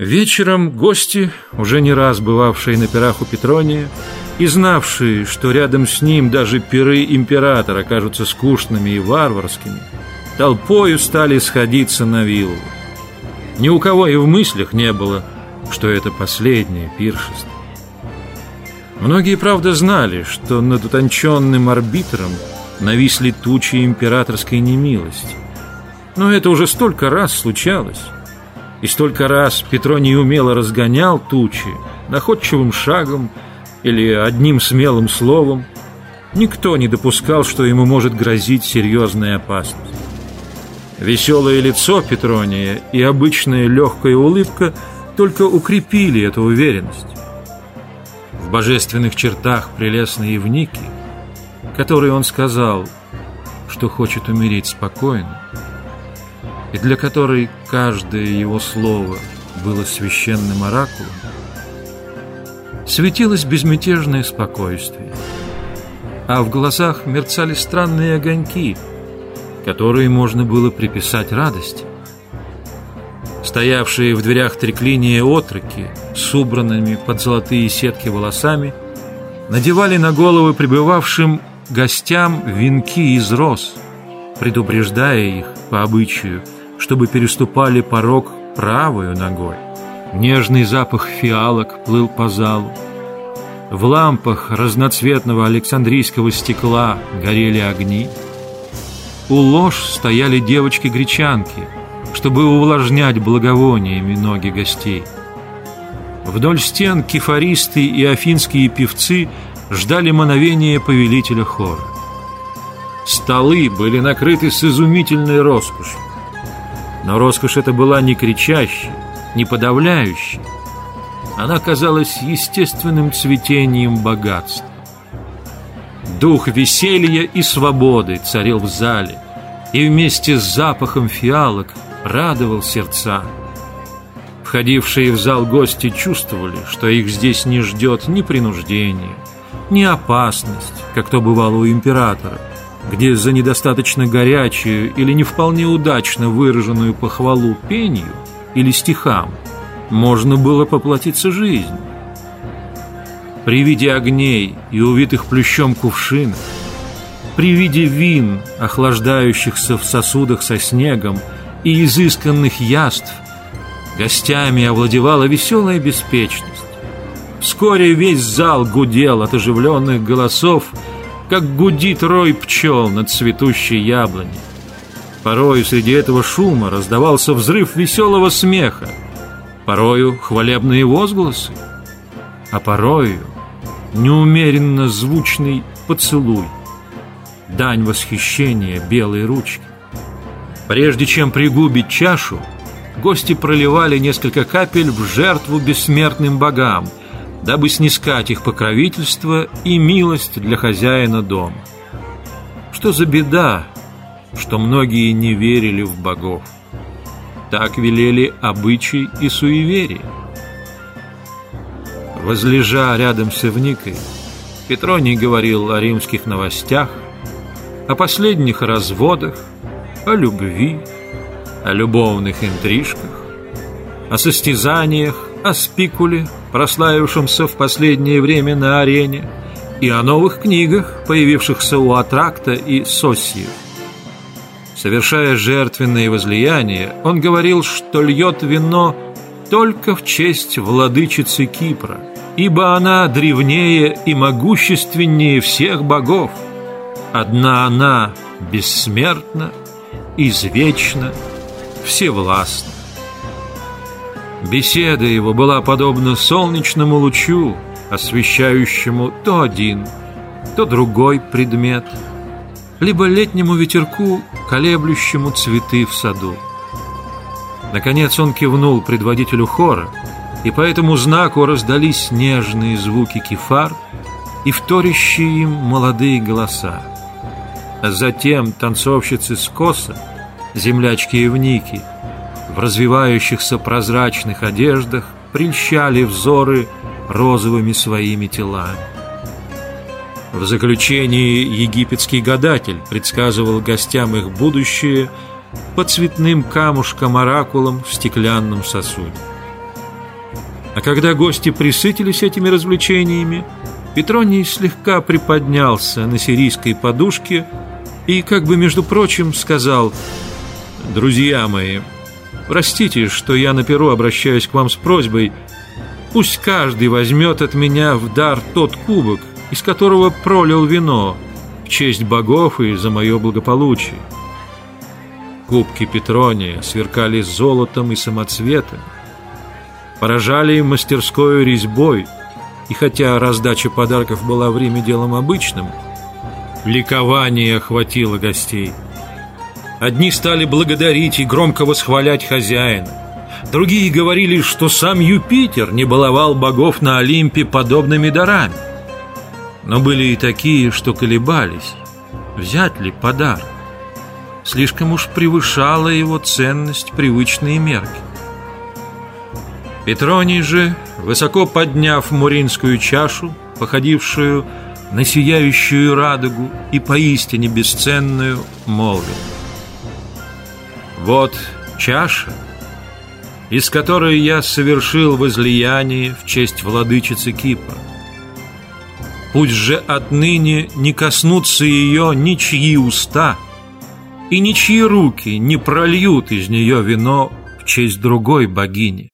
Вечером гости, уже не раз бывавшие на пирах у Петрония, и знавшие, что рядом с ним даже пиры императора кажутся скучными и варварскими, толпою стали сходиться на виллу. Ни у кого и в мыслях не было, что это последнее пиршество. Многие, правда, знали, что над утонченным арбитром нависли тучи императорской немилости. Но это уже столько раз случалось. И столько раз Петроний умело разгонял тучи находчивым шагом или одним смелым словом. Никто не допускал, что ему может грозить серьезная опасность. Веселое лицо Петрония и обычная легкая улыбка только укрепили эту уверенность. В божественных чертах прелестной Евники, которой он сказал, что хочет умереть спокойно, и для которой каждое его слово было священным оракулом, светилось безмятежное спокойствие, а в глазах мерцали странные огоньки – которые можно было приписать радости. Стоявшие в дверях треклиния отроки с убранными под золотые сетки волосами надевали на головы прибывавшим гостям венки из роз, предупреждая их по обычаю, чтобы переступали порог правую ногой. Нежный запах фиалок плыл по залу. В лампах разноцветного александрийского стекла горели огни. У лож стояли девочки-гречанки, чтобы увлажнять благовониями ноги гостей. Вдоль стен кефаристы и афинские певцы ждали мановения повелителя хора. Столы были накрыты с изумительной роскошью. Но роскошь эта была не кричащей, не подавляющей. Она казалась естественным цветением богатства. Дух веселья и свободы царил в зале, и вместе с запахом фиалок радовал сердца. Входившие в зал гости чувствовали, что их здесь не ждет ни принуждение, ни опасность, как то бывало у императора, где за недостаточно горячую или не вполне удачно выраженную похвалу пению или стихам можно было поплатиться жизнью. При виде огней и увитых плющом кувшинов, при виде вин, охлаждающихся в сосудах со снегом, и изысканных яств, гостями овладевала веселая беспечность. Вскоре весь зал гудел от оживленных голосов, как гудит рой пчел над цветущей яблоней. Порою среди этого шума раздавался взрыв веселого смеха, порою хвалебные возгласы, а порою неумеренно звучный поцелуй, дань восхищения белой ручки. Прежде чем пригубить чашу, гости проливали несколько капель в жертву бессмертным богам, дабы снискать их покровительство и милость для хозяина дома. Что за беда, что многие не верили в богов? Так велели обычаи и суеверия. Возлежа рядом с Эвникой, Петроний говорил о римских новостях, о последних разводах, о любви, о любовных интрижках, о состязаниях, о спикуле, прославившемся в последнее время на арене, и о новых книгах, появившихся у Атракта и Соссиев. Совершая жертвенные возлияния, он говорил, что льет вино только в честь владычицы Кипра – ибо она древнее и могущественнее всех богов. Одна она бессмертна, извечна, всевластна. Беседа его была подобна солнечному лучу, освещающему то один, то другой предмет, либо летнему ветерку, колеблющему цветы в саду. Наконец он кивнул предводителю хора, и по этому знаку раздались нежные звуки кефар и вторящие им молодые голоса. А затем танцовщицы с коса, землячки и вники, в развивающихся прозрачных одеждах прельщали взоры розовыми своими телами. В заключении египетский гадатель предсказывал гостям их будущее по цветным камушкам-оракулам в стеклянном сосуде. А когда гости присытились этими развлечениями, Петроний слегка приподнялся на сирийской подушке и, как бы между прочим, сказал «Друзья мои, простите, что я на перу обращаюсь к вам с просьбой, пусть каждый возьмет от меня в дар тот кубок, из которого пролил вино, в честь богов и за мое благополучие». Кубки Петрония сверкали золотом и самоцветами, поражали мастерской резьбой, и хотя раздача подарков была в Риме делом обычным, ликование охватило гостей. Одни стали благодарить и громко восхвалять хозяина, другие говорили, что сам Юпитер не баловал богов на Олимпе подобными дарами. Но были и такие, что колебались, взять ли подарок. Слишком уж превышала его ценность привычные мерки. Петроний же, высоко подняв муринскую чашу, походившую на сияющую радугу и поистине бесценную, молвил. Вот чаша, из которой я совершил возлияние в честь владычицы Кипра. Пусть же отныне не коснутся ее ничьи уста, и ничьи руки не прольют из нее вино в честь другой богини.